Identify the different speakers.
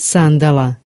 Speaker 1: сандала.